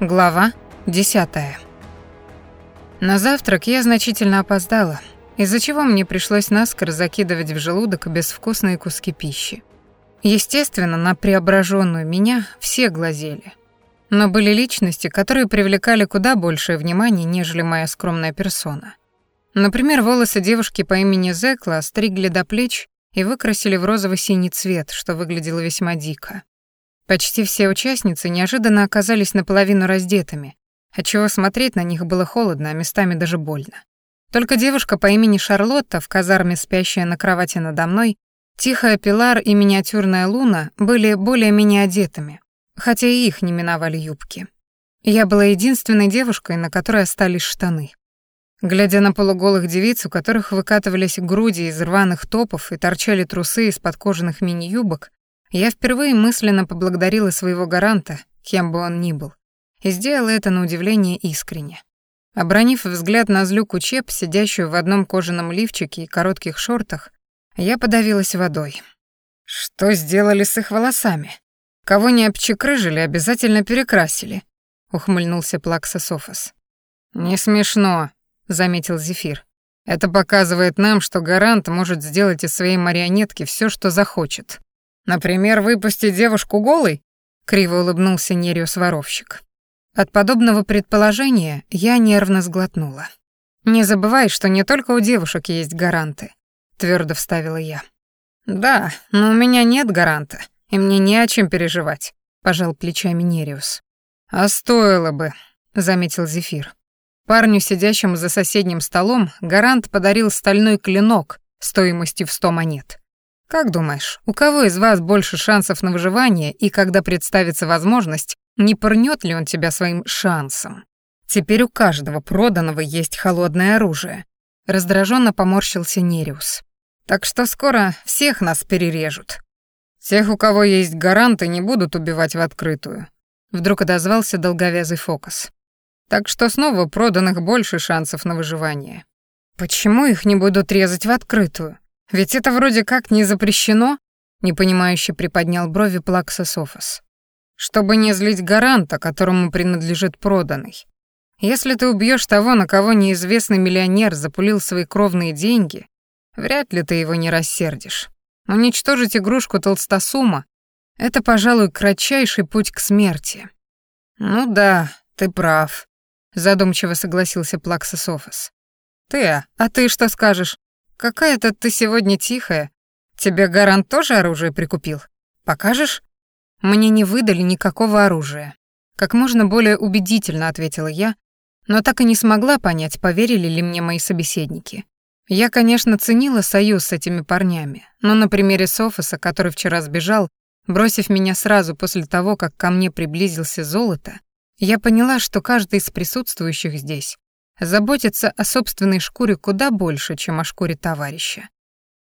Глава 10. На завтрак я значительно опоздала, из-за чего мне пришлось наскоро закидывать в желудок безвкусные куски пищи. Естественно, на преображенную меня все глазели. Но были личности, которые привлекали куда большее внимание, нежели моя скромная персона. Например, волосы девушки по имени Зекла стригли до плеч и выкрасили в розово-синий цвет, что выглядело весьма дико. Почти все участницы неожиданно оказались наполовину раздетыми, отчего смотреть на них было холодно, а местами даже больно. Только девушка по имени Шарлотта, в казарме спящая на кровати надо мной, тихая Пилар и миниатюрная Луна были более-менее одетыми, хотя и их не миновали юбки. Я была единственной девушкой, на которой остались штаны. Глядя на полуголых девиц, у которых выкатывались груди из рваных топов и торчали трусы из-под кожаных мини-юбок, я впервые мысленно поблагодарила своего гаранта, кем бы он ни был, и сделала это на удивление искренне. Обронив взгляд на злюку Чеп, сидящую в одном кожаном лифчике и коротких шортах, я подавилась водой. «Что сделали с их волосами? Кого не обчекрыжили, обязательно перекрасили», — ухмыльнулся Плакса Софос. «Не смешно», — заметил Зефир. «Это показывает нам, что Гарант может сделать из своей марионетки все, что захочет. Например, выпустить девушку голой? Криво улыбнулся Нериус-воровщик. От подобного предположения я нервно сглотнула. «Не забывай, что не только у девушек есть гаранты», — твердо вставила я. «Да, но у меня нет гаранта, и мне не о чем переживать», — пожал плечами Нериус. «А стоило бы», — заметил Зефир. Парню, сидящему за соседним столом, гарант подарил стальной клинок стоимостью в сто монет. Как думаешь, у кого из вас больше шансов на выживание и когда представится возможность, не пырнет ли он тебя своим шансом? Теперь у каждого проданного есть холодное оружие. Раздраженно поморщился Нериус. Так что скоро всех нас перережут. Тех, у кого есть гаранты, не будут убивать в открытую. Вдруг отозвался долговязый фокус. Так что снова проданных больше шансов на выживание. Почему их не будут резать в открытую? Ведь это вроде как не запрещено, непонимающе приподнял брови Плакса Софос. Чтобы не злить гаранта, которому принадлежит проданный. Если ты убьешь того, на кого неизвестный миллионер запулил свои кровные деньги, вряд ли ты его не рассердишь. Уничтожить игрушку толстосума — это, пожалуй, кратчайший путь к смерти. Ну да, ты прав, задумчиво согласился Плакса Софос. Ты, а ты что скажешь? «Какая-то ты сегодня тихая. Тебе гарант тоже оружие прикупил? Покажешь?» Мне не выдали никакого оружия. Как можно более убедительно ответила я, но так и не смогла понять, поверили ли мне мои собеседники. Я, конечно, ценила союз с этими парнями, но на примере Софоса, который вчера сбежал, бросив меня сразу после того, как ко мне приблизился золото, я поняла, что каждый из присутствующих здесь заботиться о собственной шкуре куда больше, чем о шкуре товарища.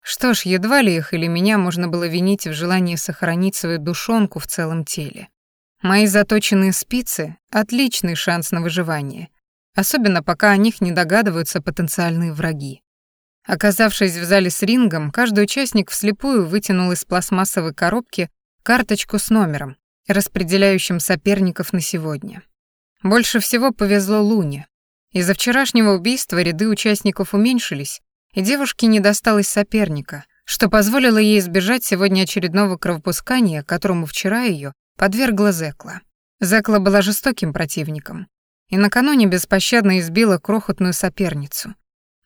Что ж, едва ли их или меня можно было винить в желании сохранить свою душонку в целом теле. Мои заточенные спицы — отличный шанс на выживание, особенно пока о них не догадываются потенциальные враги. Оказавшись в зале с рингом, каждый участник вслепую вытянул из пластмассовой коробки карточку с номером, распределяющим соперников на сегодня. Больше всего повезло Луне, из-за вчерашнего убийства ряды участников уменьшились, и девушке не досталось соперника, что позволило ей избежать сегодня очередного кровопускания, которому вчера ее подвергла Зекла. Зекла была жестоким противником, и накануне беспощадно избила крохотную соперницу.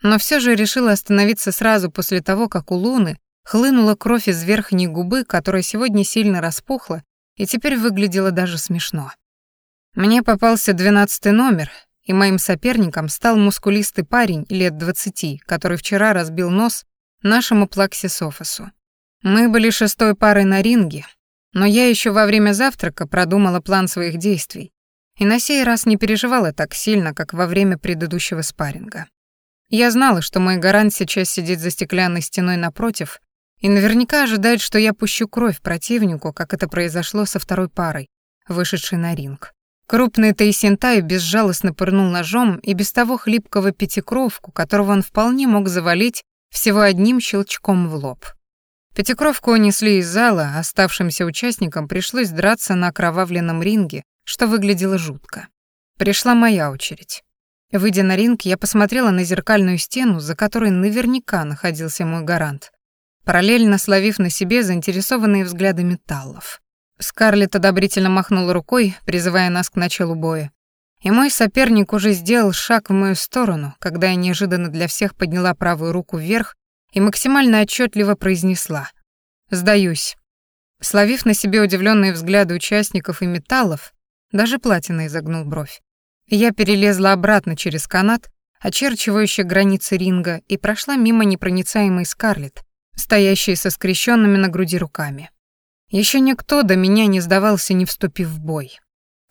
Но все же решила остановиться сразу после того, как у Луны хлынула кровь из верхней губы, которая сегодня сильно распухла и теперь выглядела даже смешно. Мне попался двенадцатый номер, и моим соперником стал мускулистый парень лет двадцати, который вчера разбил нос нашему Плаксе Софосу. Мы были шестой парой на ринге, но я еще во время завтрака продумала план своих действий и на сей раз не переживала так сильно, как во время предыдущего спарринга. Я знала, что мой гарант сейчас сидит за стеклянной стеной напротив и наверняка ожидает, что я пущу кровь противнику, как это произошло со второй парой, вышедшей на ринг. Крупный Тайсентай безжалостно пырнул ножом и без того хлипкого пятикровку, которого он вполне мог завалить всего одним щелчком в лоб. Пятикровку унесли из зала, оставшимся участникам пришлось драться на окровавленном ринге, что выглядело жутко. Пришла моя очередь. Выйдя на ринг, я посмотрела на зеркальную стену, за которой наверняка находился мой гарант, параллельно словив на себе заинтересованные взгляды металлов. Скарлетт одобрительно махнула рукой, призывая нас к началу боя. И мой соперник уже сделал шаг в мою сторону, когда я неожиданно для всех подняла правую руку вверх и максимально отчетливо произнесла «Сдаюсь». Словив на себе удивленные взгляды участников и металлов, даже Платина изогнул бровь. Я перелезла обратно через канат, очерчивающий границы ринга, и прошла мимо непроницаемой Скарлетт, стоящей со скрещенными на груди руками. Еще никто до меня не сдавался, не вступив в бой.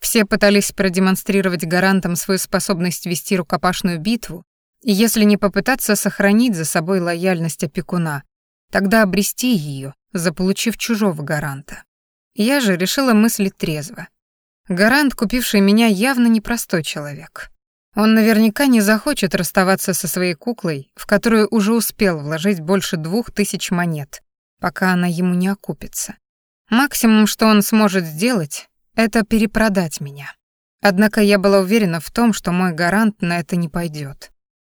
Все пытались продемонстрировать гарантам свою способность вести рукопашную битву, и если не попытаться сохранить за собой лояльность опекуна, тогда обрести ее, заполучив чужого гаранта. Я же решила мыслить трезво. Гарант, купивший меня, явно непростой человек. Он наверняка не захочет расставаться со своей куклой, в которую уже успел вложить больше двух тысяч монет, пока она ему не окупится. Максимум, что он сможет сделать, это перепродать меня. Однако я была уверена в том, что мой гарант на это не пойдет.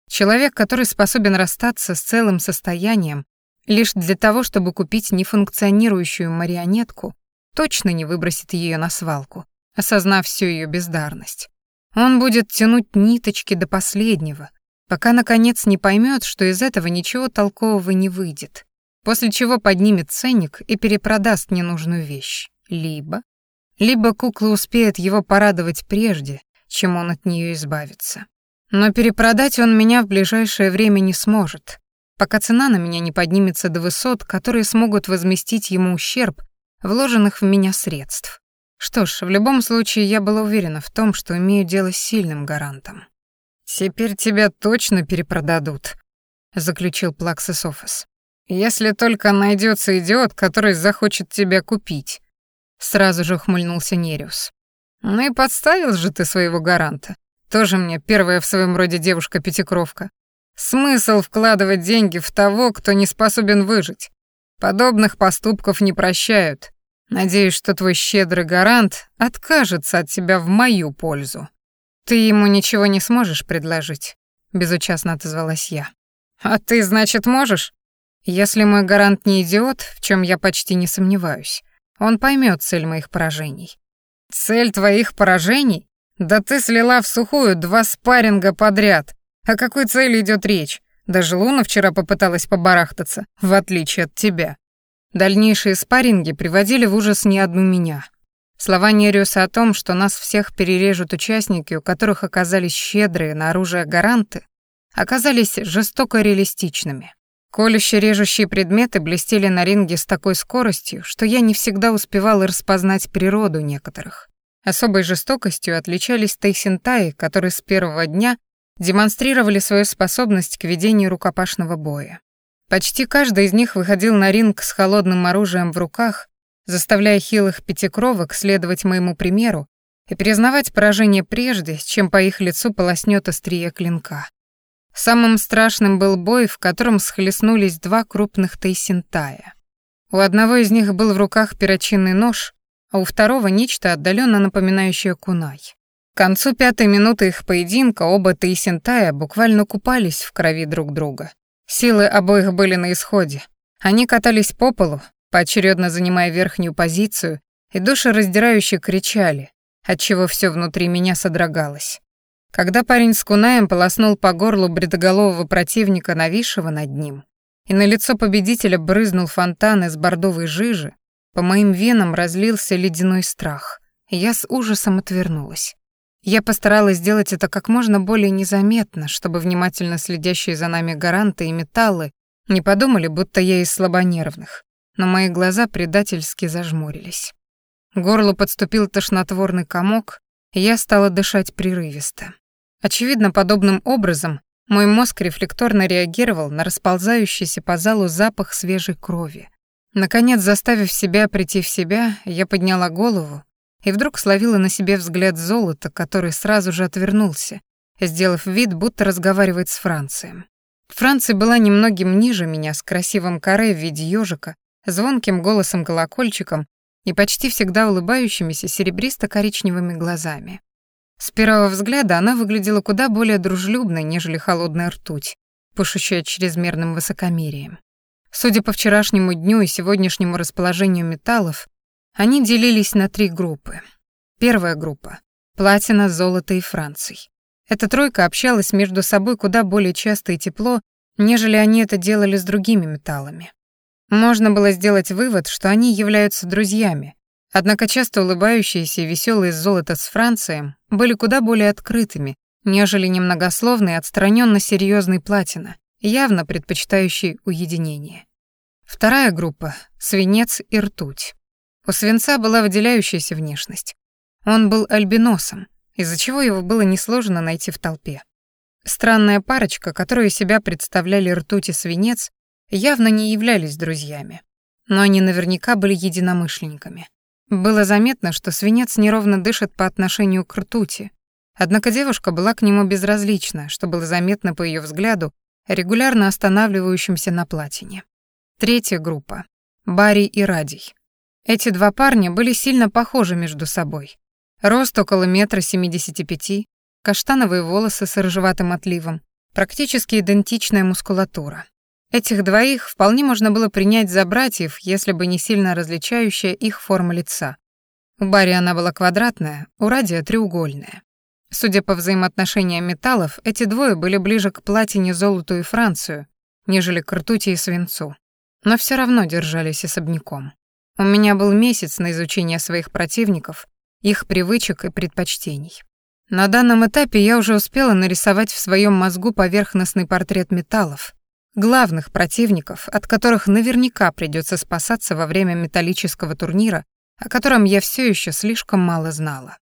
Человек, который способен расстаться с целым состоянием лишь для того, чтобы купить нефункционирующую марионетку, точно не выбросит ее на свалку, осознав всю ее бездарность. Он будет тянуть ниточки до последнего, пока наконец не поймет, что из этого ничего толкового не выйдет, после чего поднимет ценник и перепродаст ненужную вещь. Либо либо кукла успеет его порадовать прежде, чем он от нее избавится. Но перепродать он меня в ближайшее время не сможет, пока цена на меня не поднимется до высот, которые смогут возместить ему ущерб вложенных в меня средств. Что ж, в любом случае я была уверена в том, что имею дело с сильным гарантом. «Теперь тебя точно перепродадут», — заключил Плаксис Офис. «Если только найдется идиот, который захочет тебя купить. Сразу же ухмыльнулся Нериус. Ну и подставил же ты своего гаранта. Тоже мне первая в своем роде девушка-пятикровка. Смысл вкладывать деньги в того, кто не способен выжить. Подобных поступков не прощают. Надеюсь, что твой щедрый гарант откажется от тебя в мою пользу. Ты ему ничего не сможешь предложить, безучастно отозвалась я. А ты, значит, можешь? Если мой гарант не идиот, в чем я почти не сомневаюсь, он поймет цель моих поражений. Цель твоих поражений? Да ты слила в сухую два спарринга подряд. О какой цели идет речь? Даже Луна вчера попыталась побарахтаться, в отличие от тебя. Дальнейшие спарринги приводили в ужас не одну меня. Слова Нериуса о том, что нас всех перережут участники, у которых оказались щедрые на оружие гаранты, оказались жестоко реалистичными. Колюще-режущие предметы блестели на ринге с такой скоростью, что я не всегда успевала распознать природу некоторых. Особой жестокостью отличались тайсентаи, которые с первого дня демонстрировали свою способность к ведению рукопашного боя. Почти каждый из них выходил на ринг с холодным оружием в руках, заставляя хилых пятикровок следовать моему примеру и признавать поражение прежде, чем по их лицу полоснет острие клинка. Самым страшным был бой, в котором схлестнулись два крупных тайсентая. У одного из них был в руках перочинный нож, а у второго нечто отдаленно напоминающее кунай. К концу пятой минуты их поединка оба тайсентая буквально купались в крови друг друга. Силы обоих были на исходе. Они катались по полу, поочередно занимая верхнюю позицию, и душераздирающе кричали, отчего все внутри меня содрогалось. Когда парень с кунаем полоснул по горлу бредоголового противника, нависшего над ним, и на лицо победителя брызнул фонтан из бордовой жижи, по моим венам разлился ледяной страх, и я с ужасом отвернулась. Я постаралась сделать это как можно более незаметно, чтобы внимательно следящие за нами гаранты и металлы не подумали, будто я из слабонервных, но мои глаза предательски зажмурились. К горлу подступил тошнотворный комок, и я стала дышать прерывисто. Очевидно, подобным образом мой мозг рефлекторно реагировал на расползающийся по залу запах свежей крови. Наконец, заставив себя прийти в себя, я подняла голову и вдруг словила на себе взгляд золота, который сразу же отвернулся, сделав вид, будто разговаривает с Францием. Франция была немногим ниже меня, с красивым каре в виде ежика, звонким голосом-колокольчиком и почти всегда улыбающимися серебристо-коричневыми глазами. С первого взгляда она выглядела куда более дружелюбной, нежели холодная ртуть, пышущая чрезмерным высокомерием. Судя по вчерашнему дню и сегодняшнему расположению металлов, они делились на три группы. Первая группа — платина, золото и Франций. Эта тройка общалась между собой куда более часто и тепло, нежели они это делали с другими металлами. Можно было сделать вывод, что они являются друзьями, однако часто улыбающиеся и веселые золото с Францием были куда более открытыми, нежели немногословный отстраненно серьезный платина, явно предпочитающий уединение. Вторая группа — свинец и ртуть. У свинца была выделяющаяся внешность. Он был альбиносом, из-за чего его было несложно найти в толпе. Странная парочка, которую себя представляли ртуть и свинец, явно не являлись друзьями. Но они наверняка были единомышленниками. Было заметно, что свинец неровно дышит по отношению к ртути, однако девушка была к нему безразлична, что было заметно по ее взгляду, регулярно останавливающимся на платине. Третья группа — Барри и Радий. Эти два парня были сильно похожи между собой. Рост около метра семидесяти пяти, каштановые волосы с рыжеватым отливом, практически идентичная мускулатура. Этих двоих вполне можно было принять за братьев, если бы не сильно различающая их форма лица. У Барри она была квадратная, у Радия треугольная. Судя по взаимоотношениям металлов, эти двое были ближе к платине, золоту и Францию, нежели к ртути и свинцу. Но все равно держались особняком. У меня был месяц на изучение своих противников, их привычек и предпочтений. На данном этапе я уже успела нарисовать в своем мозгу поверхностный портрет металлов, главных противников, от которых наверняка придется спасаться во время металлического турнира, о котором я все еще слишком мало знала.